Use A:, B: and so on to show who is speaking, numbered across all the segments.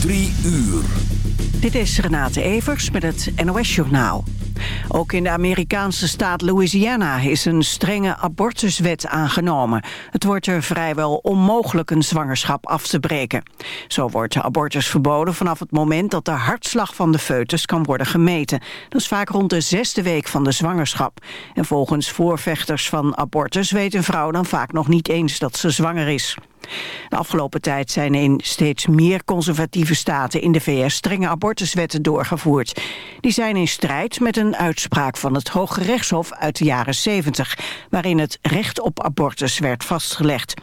A: Drie uur.
B: Dit is Renate Evers met het NOS Journaal. Ook in de Amerikaanse staat Louisiana is een strenge abortuswet aangenomen. Het wordt er vrijwel onmogelijk een zwangerschap af te breken. Zo wordt abortus verboden vanaf het moment dat de hartslag van de foetus kan worden gemeten. Dat is vaak rond de zesde week van de zwangerschap. En volgens voorvechters van abortus weet een vrouw dan vaak nog niet eens dat ze zwanger is. De afgelopen tijd zijn in steeds meer conservatieve staten in de VS strenge abortuswetten doorgevoerd. Die zijn in strijd met een uitspraak van het Hoge Rechtshof uit de jaren 70, waarin het recht op abortus werd vastgelegd.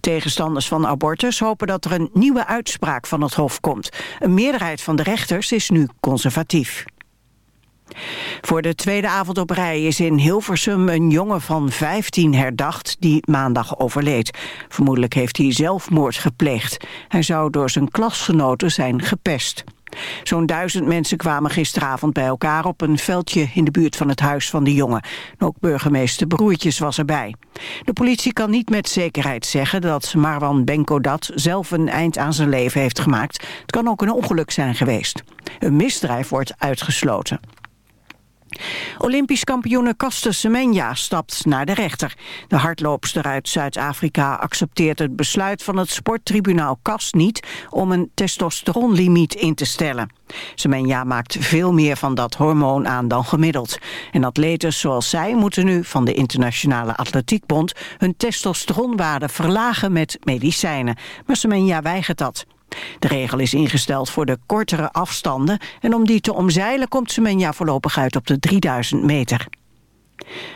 B: Tegenstanders van abortus hopen dat er een nieuwe uitspraak van het Hof komt. Een meerderheid van de rechters is nu conservatief. Voor de tweede avond op rij is in Hilversum een jongen van 15 herdacht die maandag overleed. Vermoedelijk heeft hij zelfmoord gepleegd. Hij zou door zijn klasgenoten zijn gepest. Zo'n duizend mensen kwamen gisteravond bij elkaar op een veldje in de buurt van het huis van de jongen. Ook burgemeester Broertjes was erbij. De politie kan niet met zekerheid zeggen dat Marwan Benkodat zelf een eind aan zijn leven heeft gemaakt. Het kan ook een ongeluk zijn geweest. Een misdrijf wordt uitgesloten. Olympisch kampioene Caster Semenya stapt naar de rechter. De hardloopster uit Zuid-Afrika accepteert het besluit van het sporttribunaal CAS niet om een testosteronlimiet in te stellen. Semenya maakt veel meer van dat hormoon aan dan gemiddeld. En atleten zoals zij moeten nu van de Internationale Atletiekbond hun testosteronwaarde verlagen met medicijnen. Maar Semenya weigert dat. De regel is ingesteld voor de kortere afstanden... en om die te omzeilen komt Semenya voorlopig uit op de 3000 meter.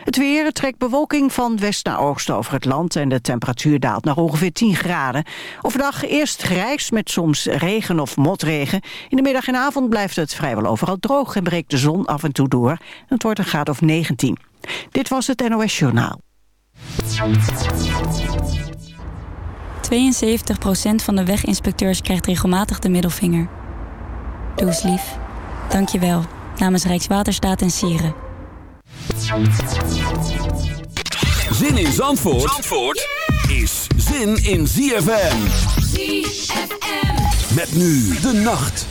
B: Het weer trekt bewolking van west naar oost over het land... en de temperatuur daalt naar ongeveer 10 graden. Overdag eerst grijs met soms regen of motregen. In de middag en avond blijft het vrijwel overal droog... en breekt de zon af en toe door. Het wordt een graad of 19. Dit was het NOS Journaal.
C: 72% van de weginspecteurs krijgt regelmatig de middelvinger. Doe eens lief. Dank je wel. Namens Rijkswaterstaat en Sieren.
A: Zin in Zandvoort, Zandvoort is zin in ZFM. ZFM. Met nu de nacht.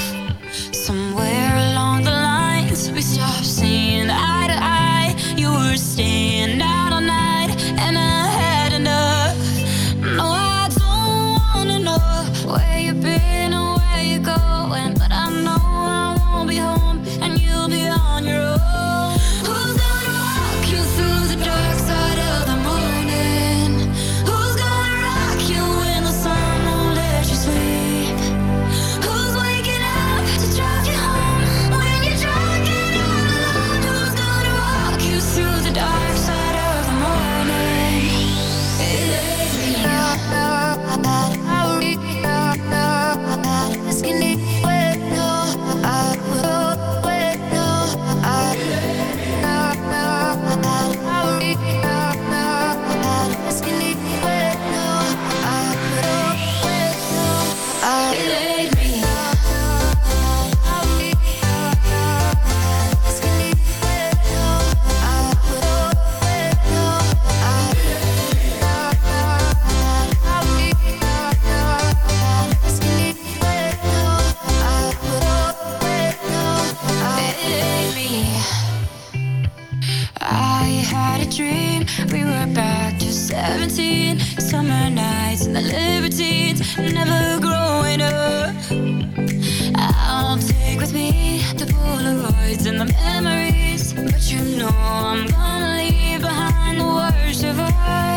D: and the libertines never growing up. I'll take with me the
E: Polaroids and
D: the memories, but
E: you
D: know I'm gonna leave behind the
F: worst of us.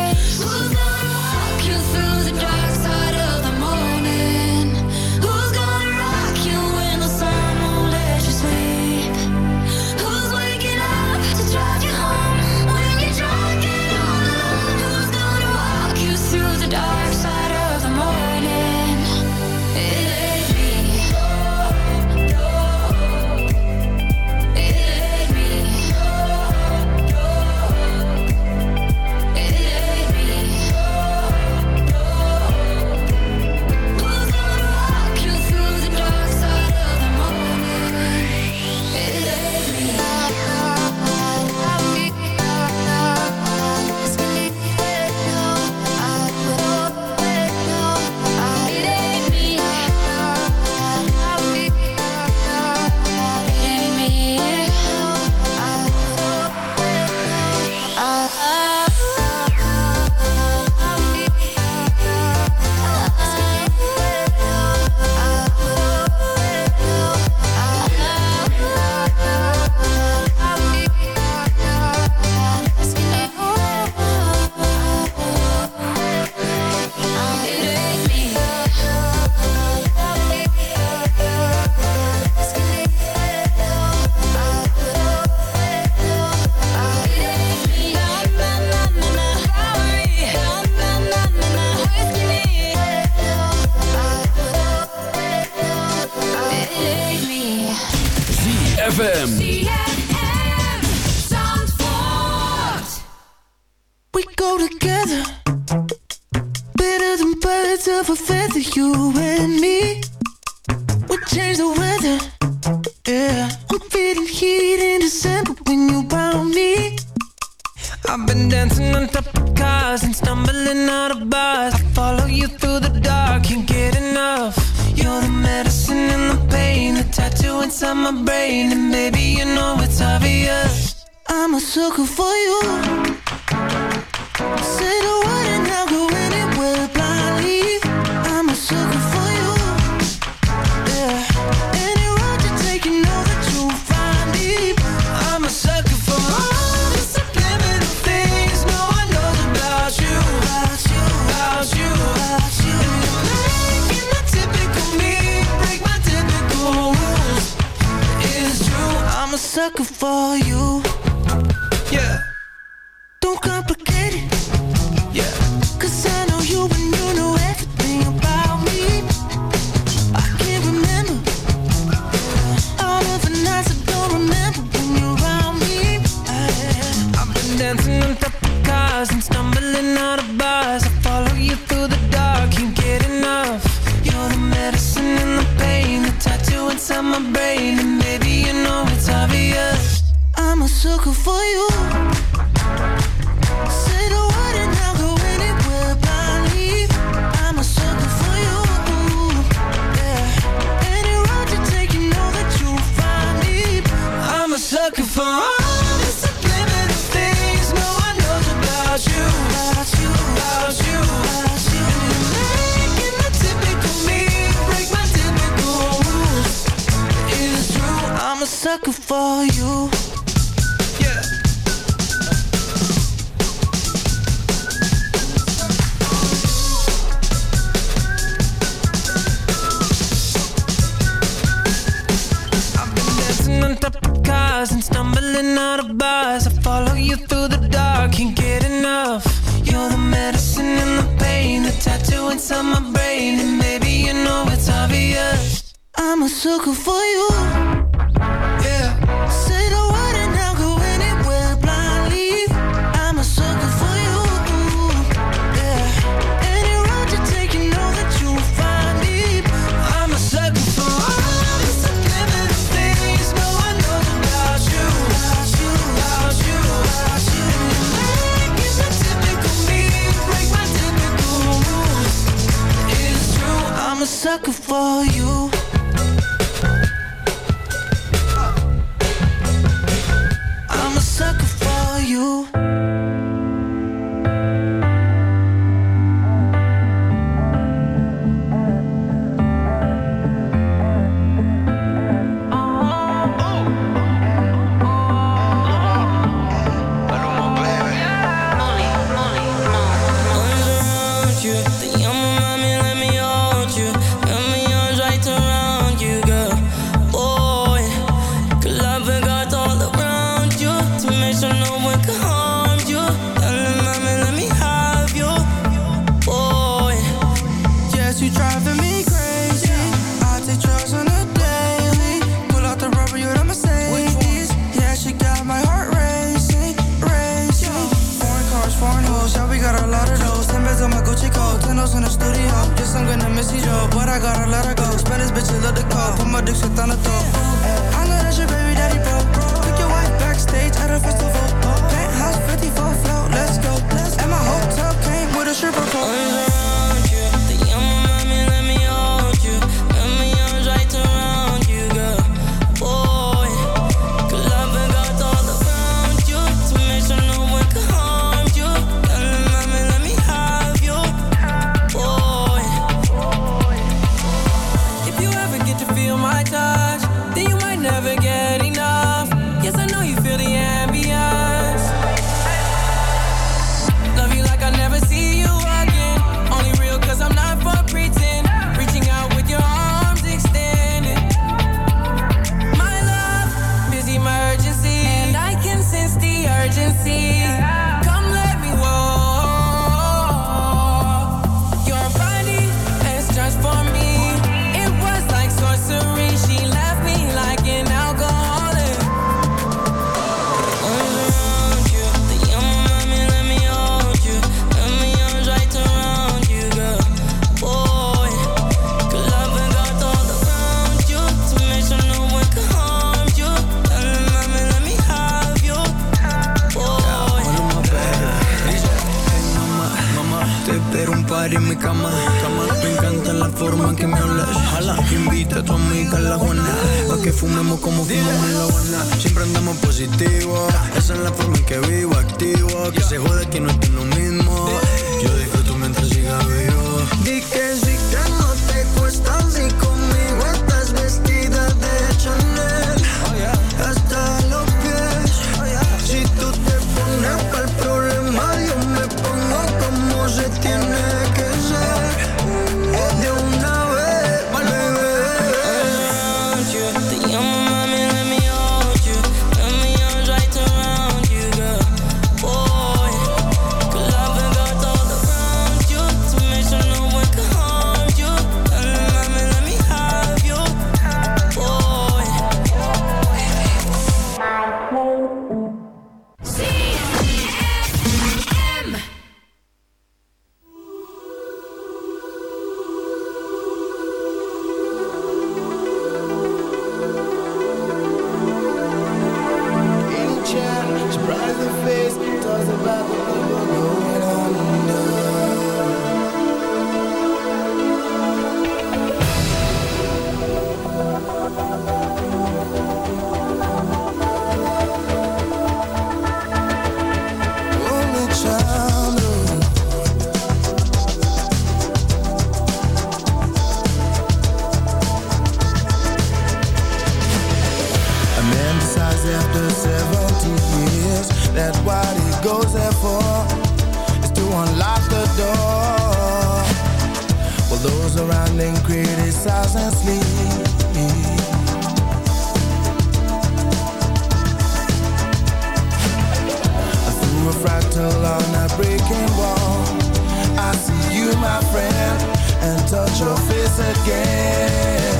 F: cama, cama. Me encanta la forma en que me hablas. Jala, invita a tu amiga a la Juana. Pa' que fumemos como fumamos en la Habana. Siempre andamos positivo. Esa es la forma en que vivo, activo. Que se jode que no estoy lo mismo. Yo disfruto mientras siga vivo.
G: breaking wall. I see you, my friend, and touch your face again.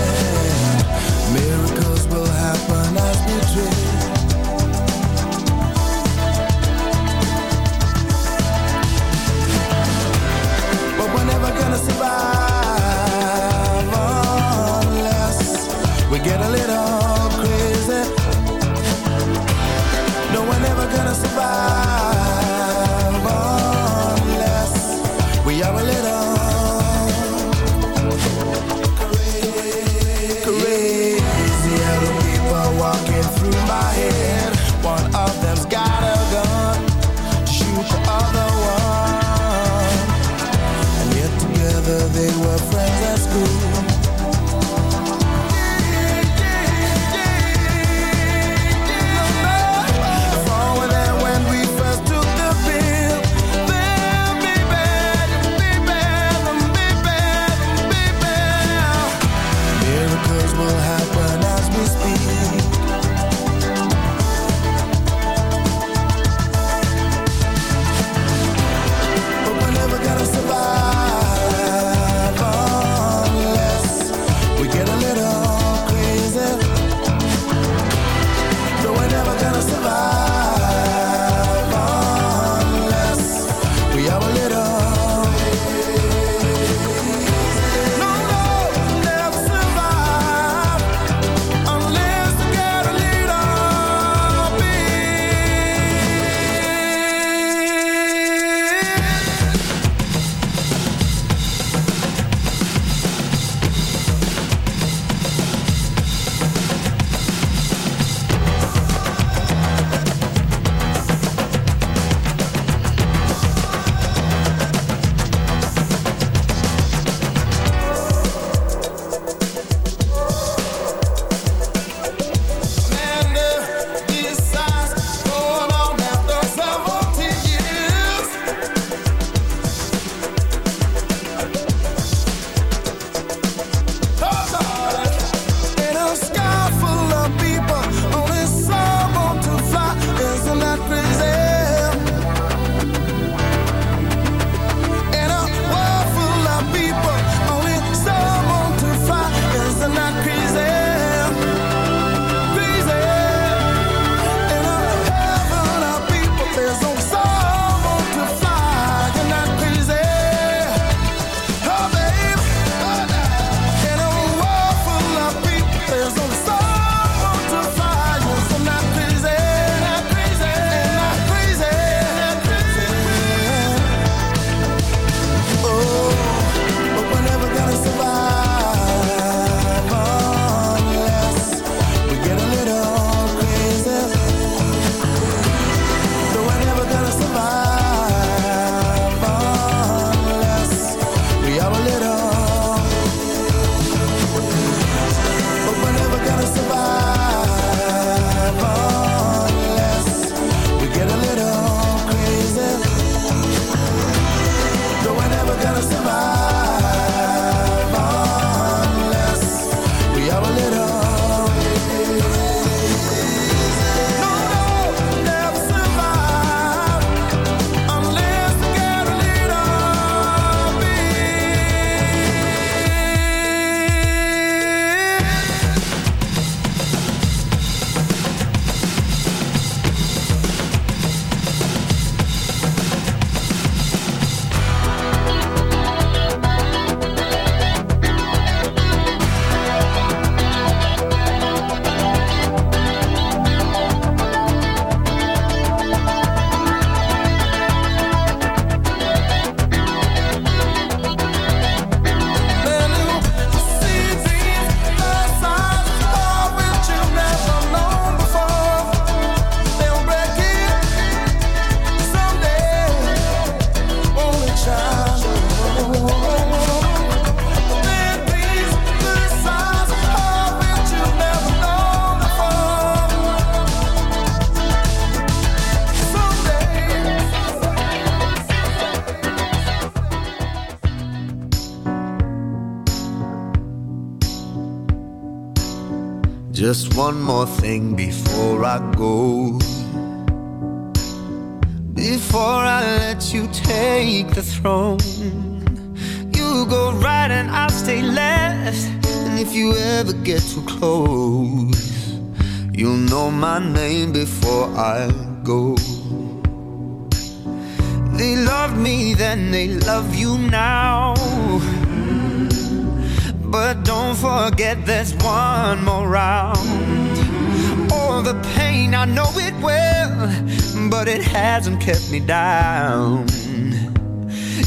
H: me down.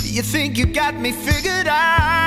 H: You think you got me figured out?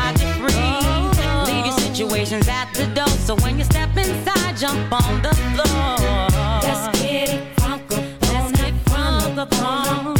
I: try to
J: breathe. Oh. Leave your situations at the door. So when you step inside, jump on the floor.
I: Let's get it, Let's get it,
J: Let's get it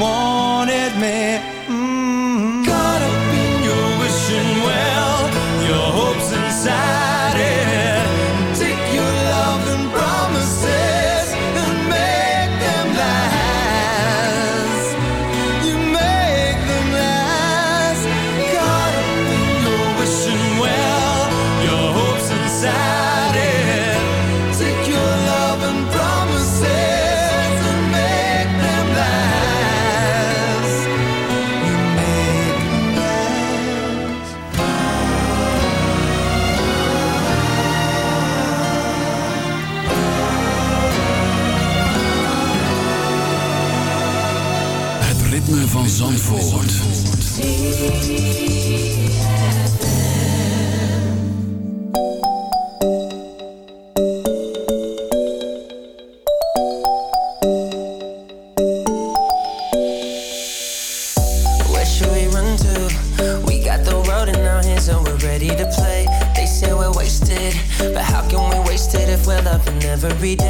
J: wanted me.
F: every day.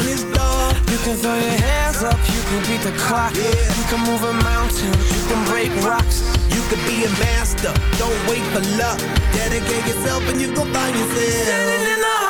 F: On
H: his door.
F: You can throw your hands up, you can beat the clock.
H: Yeah.
F: You can move a mountain, you can break rocks.
H: You could be a master, don't wait for luck. Dedicate yourself and you gon' find yourself.
F: Standing in the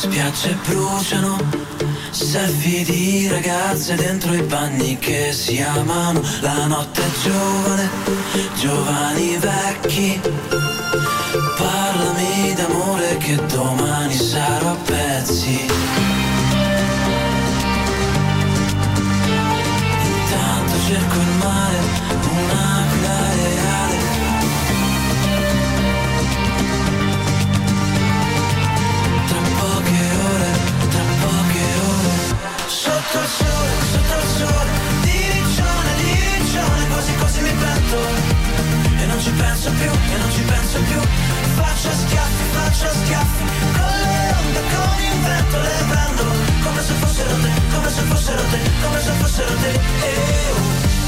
K: Spiagge bruciano, selfie di ragazze dentro i bagni che si amano. La notte è giovane, giovani vecchi. Che domani sarò a pezzi. Intanto cerco il mare, un'aquila reale. Tra poche ore, tra poche ore Sotto il sole, sotto il sole Di riccione, di riccione Quasi quasi mi pento E non ci penso più, e non ci penso più Faccio schiaffi, faccio schiaffi Con le onde, con il vento Le prendo come se fossero te Come se fossero te, come se fossero te Eh, oh.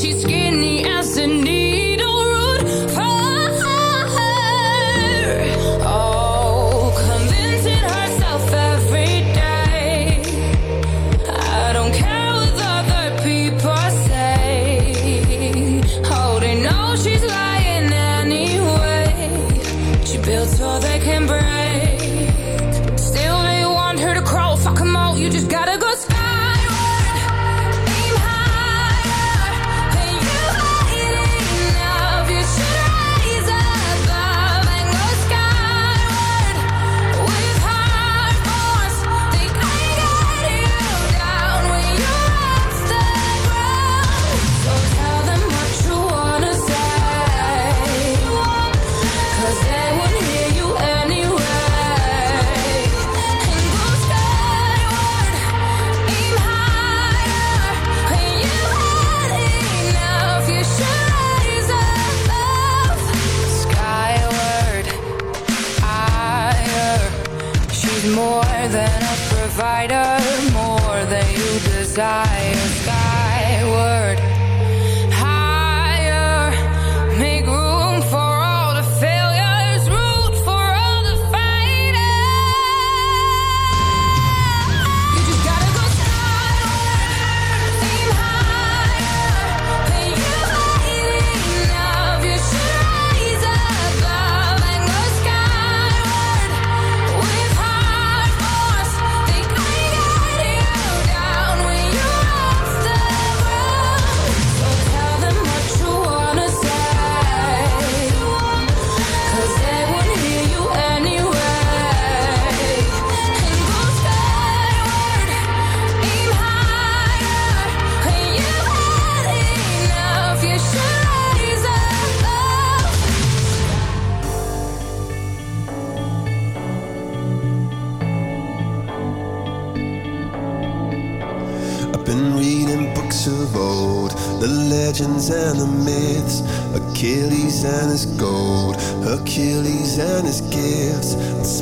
L: she's
M: scared. die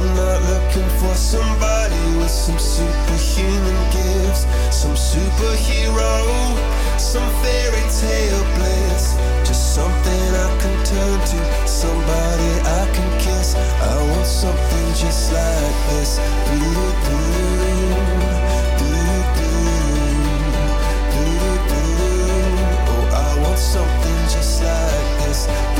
N: I'm not looking for somebody with some superhuman gifts, some superhero, some fairy tale bliss. Just something I can turn to, somebody I can kiss. I want something just like this. Doo-doo-doo, doo-doo-doo, Oh, I want something just like this.